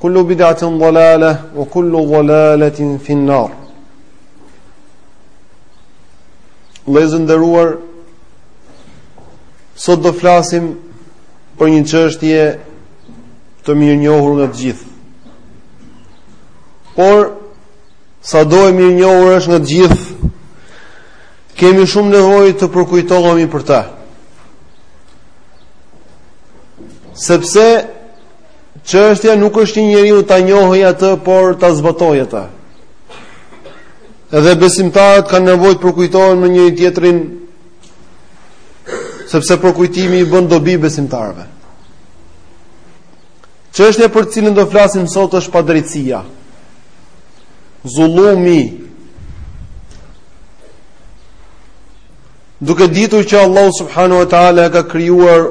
Kullu bidatin dhalale, o kullu dhalaletin finnar. Vëllezër të nderuar, sot do flasim për një çështje të mirënjohur nga të gjithë. Por, sado e mirënjohur është nga të gjithë, kemi shumë nevojë të përkujtohemi për ta. Sepse, Çështja nuk është një njeriu ta njohë atë, por ta zbatojë atë. Edhe besimtarët kanë nevojë të përkujtohen me njëri-tjetrin sepse përkujtimi i bën dobi besimtarëve. Çështja për të cilën do flasim sot është padrejtësia. Zullumi. Duke ditur që Allahu subhanahu wa taala e ka krijuar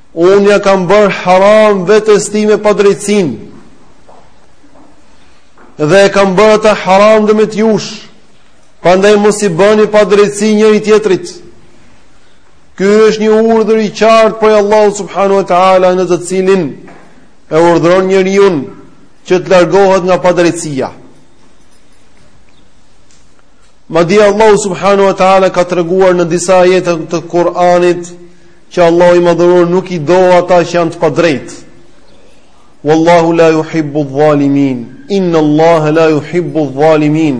Unë ja kam bërë haram vetes time padrejtësinë Dhe e kam bërë atë haram dhe mes jush Prandaj mos i bëni padrejtësi njëri-tjetrit Ky është një urdhër i qartë prej Allahut subhanahu wa ta'ala në të cilin E urdhëron njeriun që të largohet nga padrejtësia Madje Allahu subhanahu wa ta'ala ka treguar në disa ajete të Kur'anit Që Allahu i Madhëruar nuk i do ata që janë të padrejtë. Wallahu la yuhibbu adh-dhalimin. Inna Allaha la yuhibbu adh-dhalimin.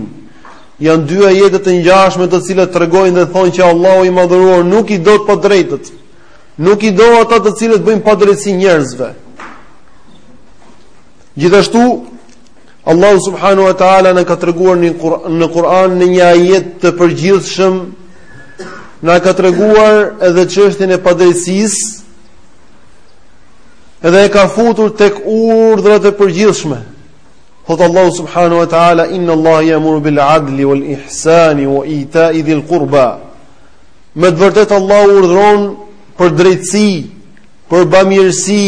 Janë dy ajete të ngjashme të cilat tregojnë dhe thonë që Allahu i Madhëruar nuk i do të padrejtët. Nuk i do ata të cilët bëjnë padrejtësi njerëzve. Gjithashtu Allahu subhanahu wa taala na ka treguar në Kur'an në një ajet të përgjithshëm na ka treguar edhe çështjen e padrejtësisë edhe e ka futur tek urdhrat e përgjithshme. Thotë Allahu subhanahu wa taala inna Allaha ya'muru bil 'adli wal ihsani wa ita'i dhil qurba. Me të vërtetë Allahu urdhëron për drejtësi, për bamirësi,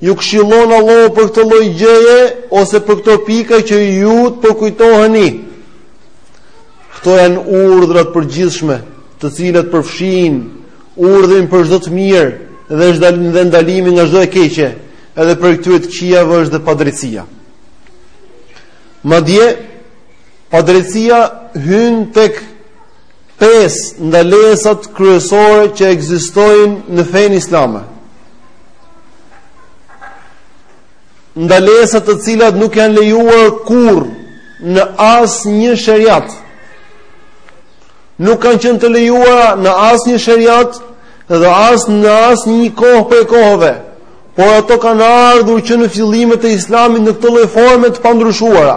Ju këshillon Allahu për këtë lloj gjëje ose për këto pika që ju të përkujtoheni. Këto janë urdhra të përgjithshme, të cilat përfshijnë urdhrin për çdo të mirë dhe çdo dhe ndalimin nga çdo e keqe, edhe prej këtyre të këqijave është dhe padrejtësia. Madje padrejtësia hyn tek Pesë ndalesat kryesore që ekzistojnë në fenë islame. Ndalesat të cilat nuk janë lejuar kurrë në asnjë sheriat. Nuk kanë qënë të lejuara në asnjë sheriat dhe as në asnjë kohë prej kohëve. Por ato kanë ardhur që në fillimet e islamit në këto lloj forme të pandryshuara.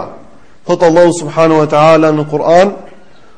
Thotë Allahu subhanahu wa ta'ala në Kur'an,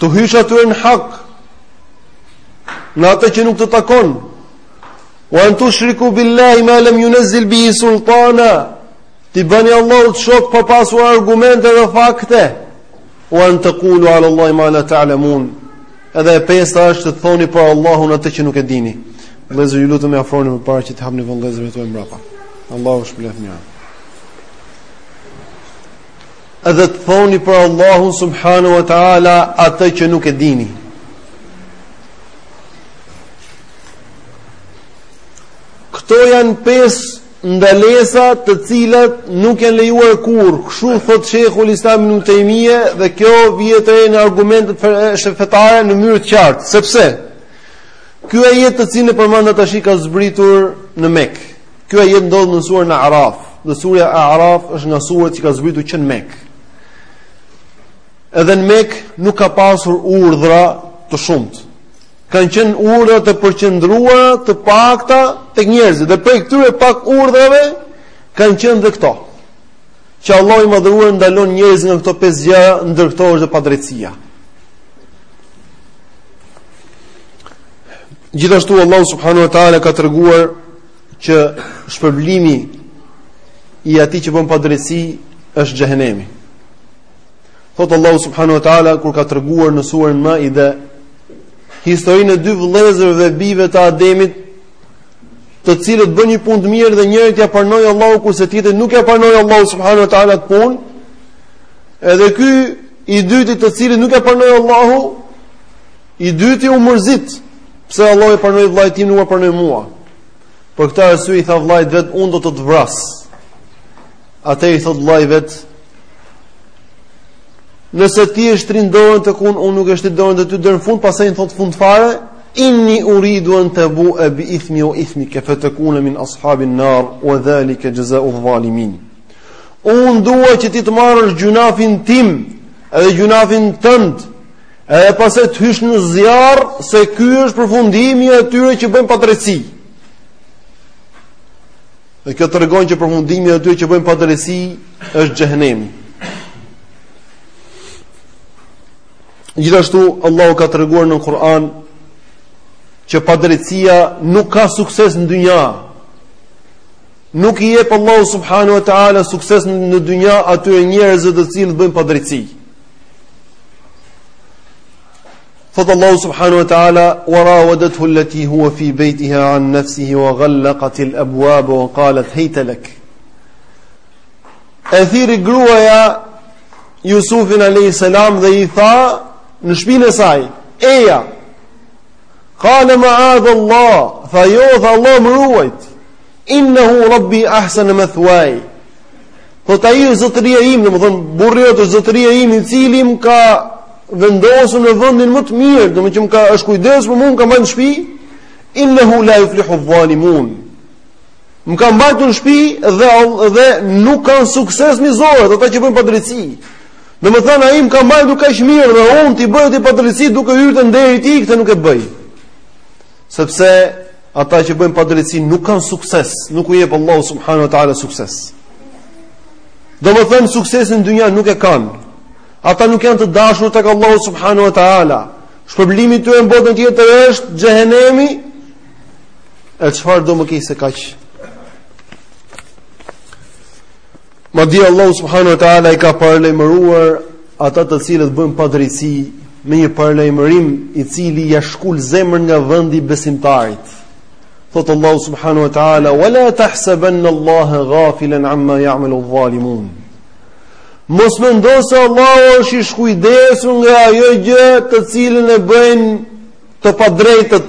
Të hysh aty në hak në atë që nuk të takon. Wa an tushriku billahi ma lam yunzil bihi sultana. T'i bëni Allahut shok pa pasur argumente dhe fakte. Wa an taqulu ala Allahi ma la ta'lamun. Edhe e pesta është të thoni për Allahun atë që nuk e dini. Vëllezër, ju lutem afroni më parë që të hapni vëllezërit tuaj mbrapa. Allahu shpërbleft mirë. Edhe të thoni për Allahun subhanahu wa ta'ala atë që nuk e dini. Këto janë pes ndalesa të cilat nuk janë lejuar kurrë, këshu thot shejhul islam Ibnu Tejmije dhe kjo vjen edhe në argumentet fetare në mënyrë të qartë. Sepse, ky ajet të cilin e përmenda tashi ka zbritur në Mekë. Ky ajet ndodhet në surën A'raf. Dhe surja A'raf është nga suret që ka zbritur që në Mekë. Edhe në Mekë nuk ka pasur urdhra të shumtë. Kanë qenë urdhra të përqendruara të pakta tek njerëzit dhe prej këtyre pak urdhrave kanë qenë dhe këto. Që Allahu i madhëruar ndalon njerëzit nga këto pesë gjëra, ndër këto është padrejtësia. Gjithashtu Allahu subhanahu wa taala ka treguar që shpërblimi i atij që bën padrejtësi është xhehenemi. Thot Allahu subhanahu wa taala kur ka treguar në surën Maide historinë e dy vëllezërve dy bijve të Ademit, të cilët bënë një punë të mirë dhe njërit ia pranoi Allahu kurse tjetrit nuk ia pranoi Allahu subhanahu wa taala atë punë. Edhe ky i dyti të cilit nuk ia pranoi Allahu, I dyti u mërzit, pse Allahu ia pranoi vllait tim nuk ma pranoi mua. Për këtë arsye i tha vllait vet, unë do të të vras. Atëherë i thot vllai i vet, nëse ti e shtrin dorën tek unë, unë nuk e shtrin dorën te ty deri në fund, pastaj i thot fund fare, inni uridu an tebu'e bi ithmi wa ithmike fe tekune min ashabin nar, wa dhalike xhezau dhalimin. Unë dua që ti të marrësh gjynahin tim, edhe gjynahin tënd, Edhe pastaj të hysh në zjarr se ky është përfundimi i atyre që bëjnë padrejtësi. Dhe kjo tregon që përfundimi i atyre që bëjnë padrejtësi është xhehenemi. Gjithashtu Allahu ka treguar në Kur'an që padrejtësia nuk ka sukses në dynja. Nuk i jep Allahu subhanahu wa taala sukses në dynja atyre njerëzve të cilët bëjnë padrejtësi. فضل الله سبحانه وتعالى وراودته التي هو في بيتها عن نفسه وغلقت الأبواب وقالت هيت لك أثير قروة يا يوسف عليه السلام ذي ثا نشبين ساي أي قال معاذ الله فيوث الله مرويت Innehu rabbi ahsene methuaj. Thot ai është zotëria im, domethënë, burri yt, zotëria im, i cili më ka vendosur në vendin më të mirë, domethënë që më ka, është kujdes për mu, më ka mbajt në shpi, innehu la juflihu dhalimun. Më ka mbajtur në shpi dhe, dhe nuk kanë sukses mizorët, ata që bëjnë padrejtësi. Domethënë, ai më ka mbajt mu kaq mirë, dhe unë t'i bëj atij padrejtësi duke hyrë te nderi i tij, këtë nuk e bëj. Sepse ata që bëjnë padrejtësi nuk kanë sukses, nuk u jep Allahu subhanahu wa taala sukses. Domethënë suksesin në dynja nuk e kanë. Ata nuk janë të dashur tek Allahu subhanahu wa taala. Shpërblimi i tyre në botën tjetër është xhehenemi. E çfarë do më keq se kaq? Madje Allahu subhanahu wa taala i ka paralajmëruar ata të cilët bëjnë padrejtësi me një paralajmërim i cili ia shkul zemrën nga vendi besimtarit. Thot Allahu subhanahu wa taala: "Wa la tahsabanna Allaha ghafilan amma ya'malu adh-dhalimun." Mos mendoni se Allahu është i shkujdesur nga ajo gjë të cilën e bëjnë të padrejtët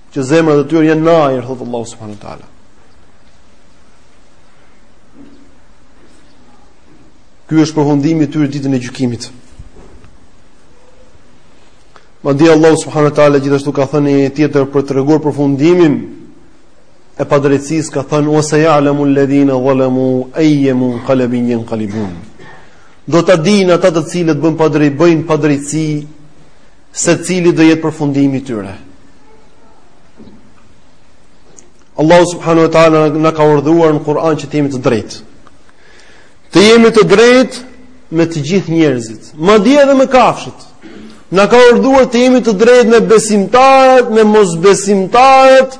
që zemrat e tyre janë në ajër, thotë Allahu subhanahu wa taala. Ky është përfundimi i tyre ditën e gjykimit. Madje Allahu subhanahu wa taala gjithashtu ka thënë një tjetër për të treguar përfundimin e padrejtësisë, ka thënë wa saya'lamu alladhina zalamu ayya munqalabin yanqalibun. Do ta dinë ata të cilët bën padrejt, bëjnë padrejtësi se cili do jetë përfundimi i tyre. Allahu subhanahu wa taala na ka urdhëruar në Kur'an që të jemi të drejtë. Të jemi të drejtë me të gjithë njerëzit, madje edhe me kafshët. Na ka urdhëruar të jemi të drejtë me besimtarët, me mosbesimtarët,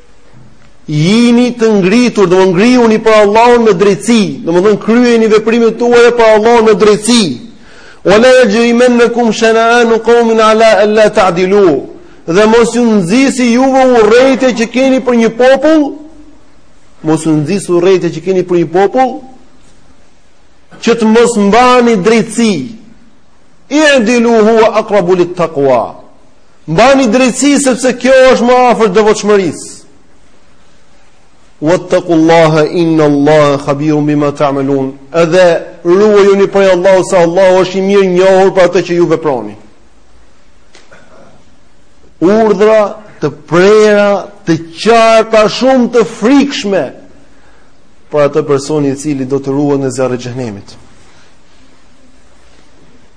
Jini të ngritur, domethënë ngrihuni për Allahun me drejtësi, domethënë kryeni veprimet tuaja për Allahun me drejtësi. Ue la jexhrimennekum sheneanu kaumin ala ella tadilu, dhe mos ju nxisë juve urrejtja që keni për një popull, mos ju nxisë urrejtja që keni për një popull, që të mos mbani drejtësi, idilu hua akrabu lit-takua, Mbani drejtësi sepse kjo është më afër devotshmërisë. Wattaqullaha inna Allaha khabirun bima ta'malun. Edhe ruajuni prej Allahut se Allahu është i mirënjohur për atë që ju veproni. Urdhra të prera, të qarta, shumë të frikshme për atë person i cili do të ruhet nga zjarri i xhenemit.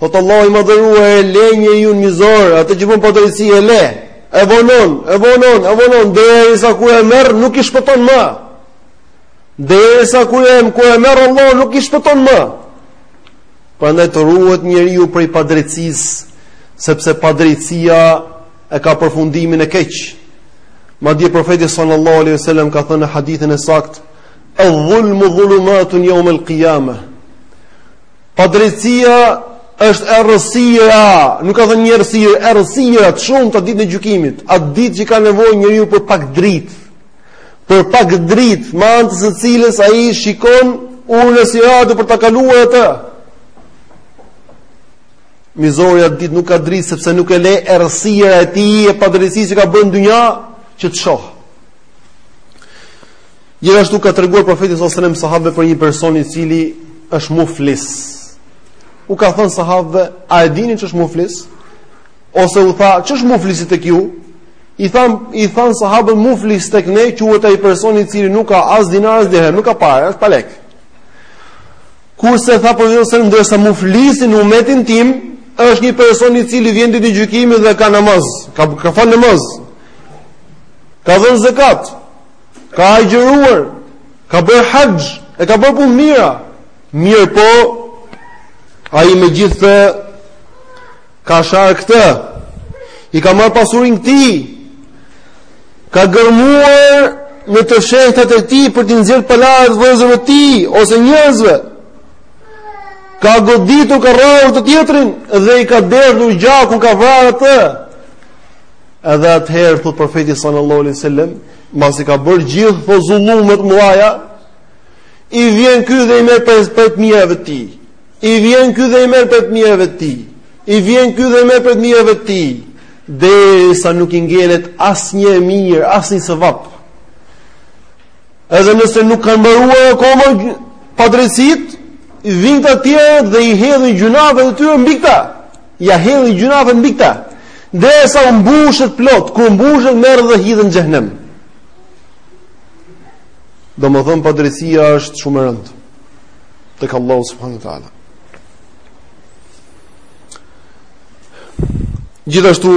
Thotë Allahu i madhëruar e le njeriun mizor, atë që bën padrejtësi e le, e vonon, e vonon, e vonon, derisa kur e merr nuk i shpëton ma. Derisa kur e merr, kur e merr Allahu nuk i shpëton ma. Prandaj të ruhet njeriu prej padrejtësisë, sepse padrejtësia e ka përfundimin e keq. Madje profeti sallallahu alaihi sallam ka thënë në hadithin e saktë, E dhulmu dhulumatun jeumel kijame. Padrejtësia është errësira, nuk ka thënë një errësirë, errësira të shumta ditën e gjykimit, atë ditë që ka nevojë njeriu për pak dritë, për pak dritë, me anë të së cilës ai shikon urën e siratit për ta kaluar atë. Mizori atë ditë nuk ka dritë, sepse nuk e le errësira e tij e padrejtësisë që ka bën në dynja, që të shohë. Gjithashtu ka treguar profeti sallallahu alajhi wasallam sahabëve për një person i cili është muflis. U ka thënë sahabëve, a e dini ç'është muflis? Ose u tha, ç'është muflisi tek ju? I thanë, i thanë sahabët muflis tek ne quhet ai person i cili nuk ka as dinar as dirhem, nuk ka pare, është pa lek. Kurse tha profeti sallallahu alajhi wasallam, ndërsa muflisi në umetin tim është një person i cili vjen ditën e gjykimit dhe ka namaz, ka ka fal namaz. Ka dhënë zakat, ka agjëruar, ka bërë haxh, e ka bërë punë të mira. Mirëpo, ai megjithatë ka sharë këtë, i ka marrë pasurinë këtij, ka gërmuar në të fshehtat e tij për t'i nxjerrë palarët vëllezërve të tij, ose njerëzve, ka goditur, ka rrahur atë tjetërin, dhe i ka derdhur gjakun, ka vrarë atë, edhe atëherë, thotë profeti salallah, Mbasi ka bërë gjithë këto zullume të mëdha, i vjen ky dhe i merr prej të mirave të tij. I vjen ky dhe i merr prej të mirave të tij. I vjen ky dhe i merr prej të mirave të tij. Derisa nuk i ngelet asnjë e mirë, asnjë sevap. Edhe nëse nuk kanë mbaruar akoma padrejtësitë, i vin të tjerët dhe i hedhin gjynahet e tyre mbi këtë. ia hedhin gjynafet mbi këta. Derisa u mbushet plot, kur u mbushet merren dhe hidhen në xhenem. Domethënë padrejtësia është shumë e rëndë tek Allahu subhanahu wa taala. Gjithashtu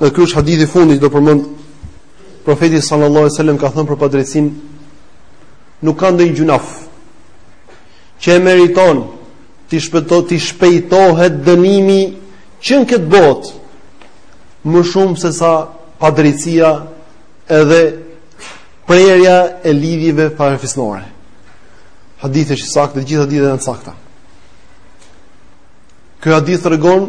dhe ky është hadithi i fundit që do përmend profeti sallallahu alajhi wasallam ka thënë për padrejtësinë nuk ka ndonjë gjynaf që e meriton t'i shpejto t'i shpejtohet dënimi që në këtë botë më shumë se sa padrejtësia edhe prerja e lidhjeve farefisnore. Hadithi është i saktë, të gjitha hadithet janë të sakta. Ky hadith tregon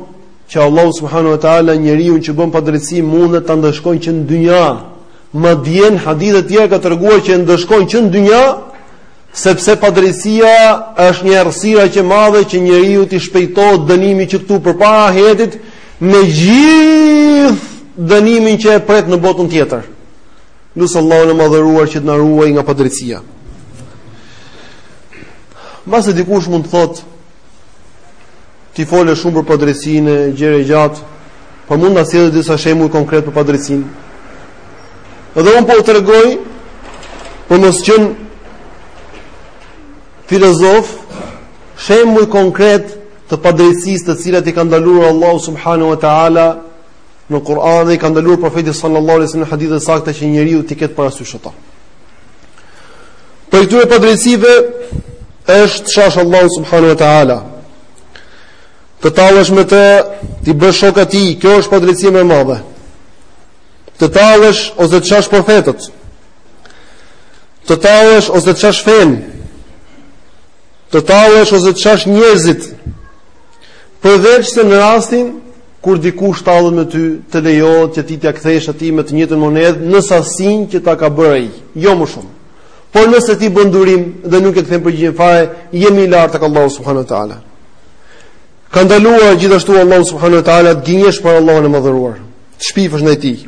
që Allahu subhanahu wa taala njeriun që bën padrejtësi mundet ta ndëshkojë që në dynja. Madje hadithe të tjera ka treguar që e ndëshkon që në dynja Sepse padrejtësia është një errësirë aq e madhe që njeriut i shpejtohet dënimi që këtu përpara ahiretit me gjithë dënimin që e pret në botën tjetër. Lus Allahun e madhëruar që të na ruajë nga padrejtësia. Mbase dikush mund të thotë, Ti fole shumë për padrejtësinë, gjerë e gjatë, por mund të na sjellësh disa shembuj konkretë për padrejtësinë. Edhe un po u tregoj për mos qenë filozof, shembuj konkretë të padrejtësisë të cilat i ka ndaluar Allahu subhanahu wa taala në Kur'an dhe i ka ndaluar profeti sallallahu alaihi wasallam në hadithe të sakta që njeriu t'i ketë parasysh ato. Prej këtyre padrejtësive Është të shash Allahun subhanahu wa taala. Të tallesh me të, t'i bësh shok atij, kjo është padrejtësia më e madhe. Të tallesh ose të shash profetët. Të tallesh ose të shash fenë. Të tallesh ose të shash njerëzit. Përveçse në rastin kur dikush tallet me ty, të lejohet që ti t'ia kthesh atij me të njëjtën monedhë në sasinë që ta ka bërë ai, jo më shumë. Por nëse ti bën durim dhe nuk e kthen përgjigjen fare, je më i lartë tek Allahu subhanahu wa taala. Ka ndaluar gjithashtu Allahu subhanahu wa taala të gënjesh për Allahun e madhëruar. Të shpifësh ndaj tij.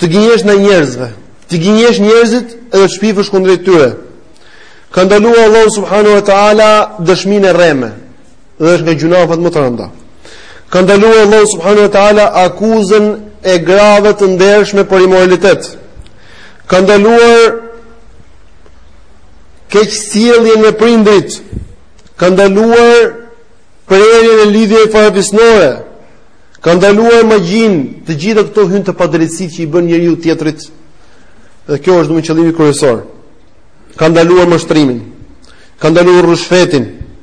Të gënjesh ndaj njerëzve. Të gënjesh njerëzit edhe të shpifësh kundrejt tyre. Ka ndaluar Allahu subhanahu wa taala dëshminë e rreme. dhe është nga gjynafet më të rënda. Ka ndaluar Allahu subhanahu wa taala akuzën e grave të ndershme për imoralitet. Ka ndaluar keqsjelljen me prindërit. Ka ndaluar prerjen e lidhjeve farefisnore. Ka ndaluar magjinë, të gjitha këto hyjnë te padrejtësitë që i bën njeriu tjetrit. Dhe kjo është domethënë qëllimi kryesor. Ka ndaluar mashtrimin. Ka ndaluar rrushfetin.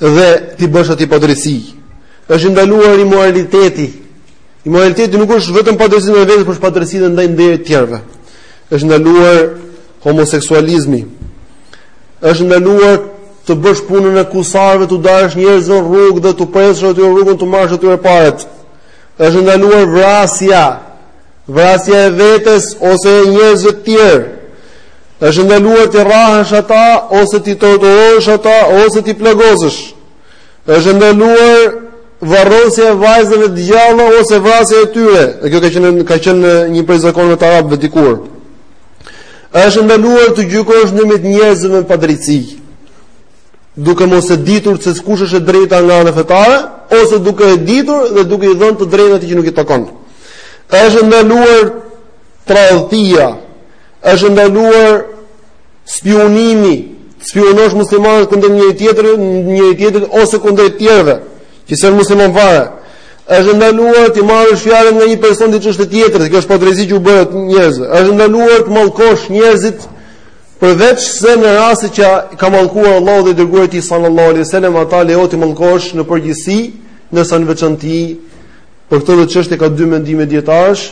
dhe t'i bësh atij padrejtësi. Është i ndaluar imoraliteti. Imoraliteti nuk është vetëm padrejtësi ndaj vetes, por është padrejtësi edhe ndaj nderit të të tjerëve. Është i ndaluar homoseksualizmi. Është e ndaluar të bësh punën e kusarëve, t'u dalësh njerëzve në rrugë dhe t'u presësh atyre rrugën t'u marrësh atyre paret. Është e ndaluar vrasja, Vrasja e vetes ose e njerëzve të tjerë është e ndaluar t'i rrahësh ata ose t'i torturosh ata ose t'i plagosësh. Është e ndaluar varrosja e vajzave të gjalla ose vrasja e tyre. Dhe kjo ka qenë ka qenë një prej zakoneve të arabëve dikur. Është e ndaluar të gjykosh ndërmjet njerëzve me padrejtësi. duke mos e ditur se kush është e drejta nga ana fetare ose duke e ditur dhe duke i dhënë të drejtë atij që nuk i takon. Është e ndaluar tradhëtia, është i ndaluar spiunimi, të spiunosh muslimanët kundër njëri tjetrit, njëri tjetrit ose kundër të tjerëve, që s'janë muslimanë fare. Është e ndaluar të marrësh fjalën nga një person t'ia çosh te tjetri, kjo është padrejtësi që u bëhet njerëzve. Është e ndaluar të mallkosh njerëzit Përveçse në rastet që ka mallkuar Allahu dhe i dërguari i tij sallallahu alaihi wasallam, ata lejohet t'i mallkosh në përgjithësi, ndërsa në veçanti për këtë lloj çështje ka dy mendime dietarësh,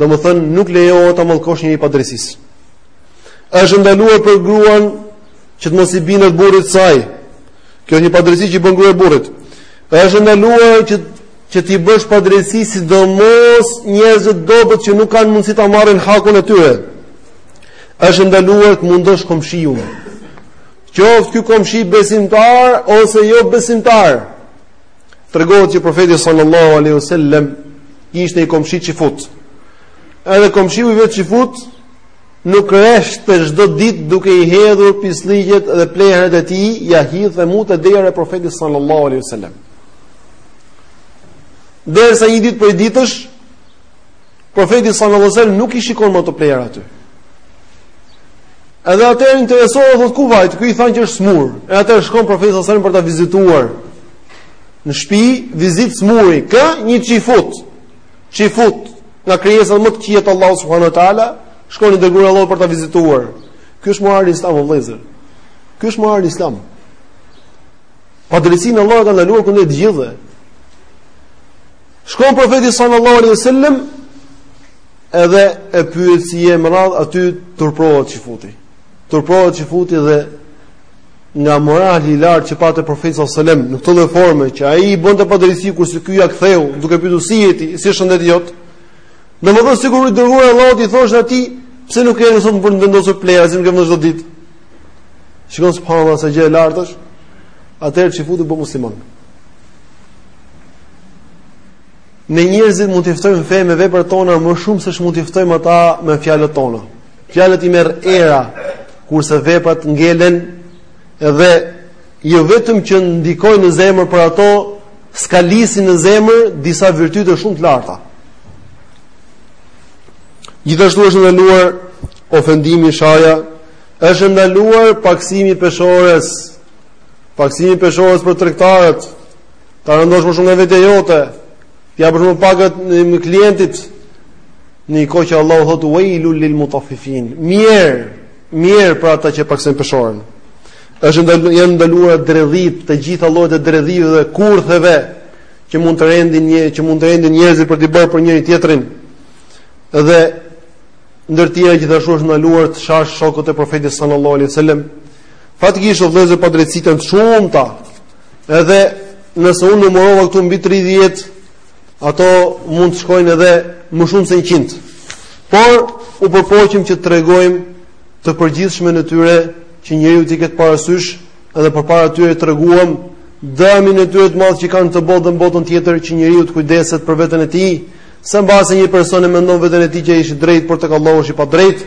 domethënë nuk lejohet të mallkosh një padrejtësi. Është e ndaluar për gruan që të mos i bindet burrit të saj. Kjo është një padrejtësi që i bën gruaja burrit. Është e ndaluar që që t'i bësh padrejtësi sidomos njerëzve të dobët që nuk kanë mundësi ta marrin hakun e tyre. Është e ndaluar të mundosh komshiun. Qoftë ky komshi besimtar ose jo besimtar. Tregohet që profeti sallallahu alaihi wasallam kishte një komshi çifut. Edhe komshiu i vet çifut nuk rreshte çdo ditë duke i hedhur pisllëqet dhe plehrat e tij, ia hidhte mu te dera e profetit sallallahu alaihi wasallam. Derisa një ditë prej ditësh Profeti sallallahu alajhi wasallam nuk i shikon më ato plehra aty. Edhe atëherë interesohet thotë ku vajti ky, i thanë që është sëmurë. E atëherë shkon profeti sallallahu alajhi wasallam për ta vizituar. Në shtëpi vizitë të sëmuri, kë, një çifut. Çifut nga krijesat më të këqija të Allahut subhanuhu teala, shkon i dërguari i Allahut për ta vizituar. Ky është morali Islam vëllezër. Ky është morali Islam. Padrejtësinë Allahu e ka ndaluar kundër të gjithëve. Shkon profeti sallallahu alaihi wasallam edhe e pyet si je më radhë aty turpërohet çifuti. Turpërohet çifuti dhe nga morali i lartë që pa te profeti sallallahu alaihi wasallam në këtë lloj forme që ai i bënte padrejtësi kurse ky ia ktheu duke pyetur si je ti, si shëndeti jot. Domethënë sikur i dërguari i Allahut i thoshte atij pse nuk erdhe sot për të vendosur plehra siç i vendos çdo ditë. Shikon subhanallahu sa gjë e lartë është. Atëherë çifuti u bë musliman. Ne njerëzit mund t'i ftojmë në fe me veprat tona më shumë se ç'mund t'i ftojmë ata me fjalët tona. Fjalët i merr era, kurse veprat ngelen dhe jo vetëm që ndikojnë në zemër por ato, skalisin në zemër disa virtyte shumë të larta. Gjithashtu është ndaluar ofendimi sharja, është ndaluar pakësimi i peshores, Pakësimi i peshores për tregtarët. Ta rëndosh më shumë nga vetja jote. T'i japësh më pak ti klientit. Në një kohë që Allahu thotë wailul lil mutaffifin. Mjerë, mjerë për ata që pakësojnë peshoren. Është ndal, janë ndaluar dredhitë, të gjitha llojet e dredhive dhe kurtheve që mund të rendin nje, që mund të rendin njerëzit për të bërë për njëri tjetrin. Dhe ndër tjera gjithashtu është ndaluar të shash shokët e profetit sallallahu alaihi wasallam Faktikisht o vëllezër padrejtësitë janë të shumta. Edhe nëse unë numërova këtu mbi 30, ato mund të shkojnë edhe më shumë se 100. Por u përpoqëm që të tregojmë të përgjithshmen e tyre që njeriu t'i ketë parasysh edhe përpara tyre treguam dëmin e tyre të madh që kanë në këtë botë dhe në botën tjetër që njeriu të kujdeset për veten e tij, se mbase një person e mendon veten e tij që është i drejtë por tek Allahu është i padrejtë,